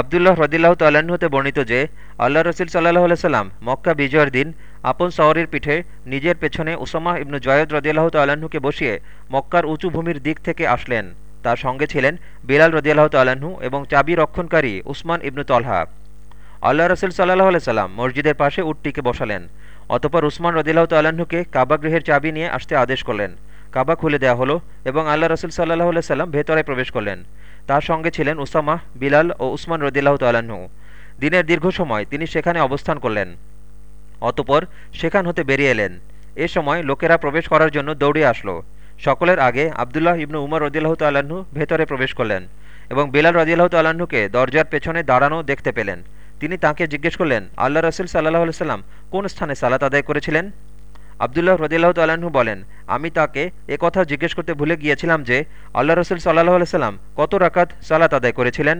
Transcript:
আবদুল্লাহ রদিল্লাহ তাল্লাহ্ন হতে বর্ণিত যে আল্লাহ রসুল সাল্লাহ সাল্লাম মক্কা বিজয়ের দিন আপন সওয়ারির পিঠে নিজের পেছনে উসামাহ ইবনু জয়দ রদিয়াল্লাহ তাল্লাহ্নকে বসিয়ে মক্কার উঁচু ভূমির দিক থেকে আসলেন। তার সঙ্গে ছিলেন বিলাল রদিয়াল্লাহ তাল্লাহ্ন এবং চাবি রক্ষণকারী উসমান ইবনু তলহা। আল্লাহ রসুল সাল্লাহ সাল্লাম মসজিদের পাশে উটটিকে বসালেন, অতপর উসমান রদিল্লাহ তাল্লাহ্নকে কাবাগৃহের চাবি নিয়ে আসতে আদেশ করলেন। কাবা খুলে দেওয়া হলো এবং আল্লাহ রসুল সাল্লাহ সাল্লাম ভেতরে প্রবেশ করলেন। তার সঙ্গে ছিলেন উসামাহ বিলাল ও উসমান রদিল্লাহ তাল্লাহ্ন দিনের দীর্ঘ সময় তিনি সেখানে অবস্থান করলেন। অতপর সেখান হতে বেরিয়ে এলেন। এ সময় লোকেরা প্রবেশ করার জন্য দৌড়ে আসলো। সকলের আগে আবদুল্লাহ ইবনু উমর রদিল্লাহ তাল্লাহ্ন ভেতরে প্রবেশ করলেন এবং বিলাল রদিল্লাহ তাল্লাহ্নকে দরজার পেছনে দাঁড়ানো দেখতে পেলেন। তিনি তাকে জিজ্ঞেস করলেন আল্লাহ রসুল সাল্লাহ সাল্লাম কোন স্থানে সালাত আদায় করেছিলেন? আবদুল্লাহ রদিল্লাহ তাল্লাহ্ন বলেন, আমি তাকে কথা জিজ্ঞেস করতে ভুলে গিয়েছিলাম যে, আল্লাহ রসুল সাল্লাহ সাল্লাম কত রাকাত সালাত আদায় করেছিলেন?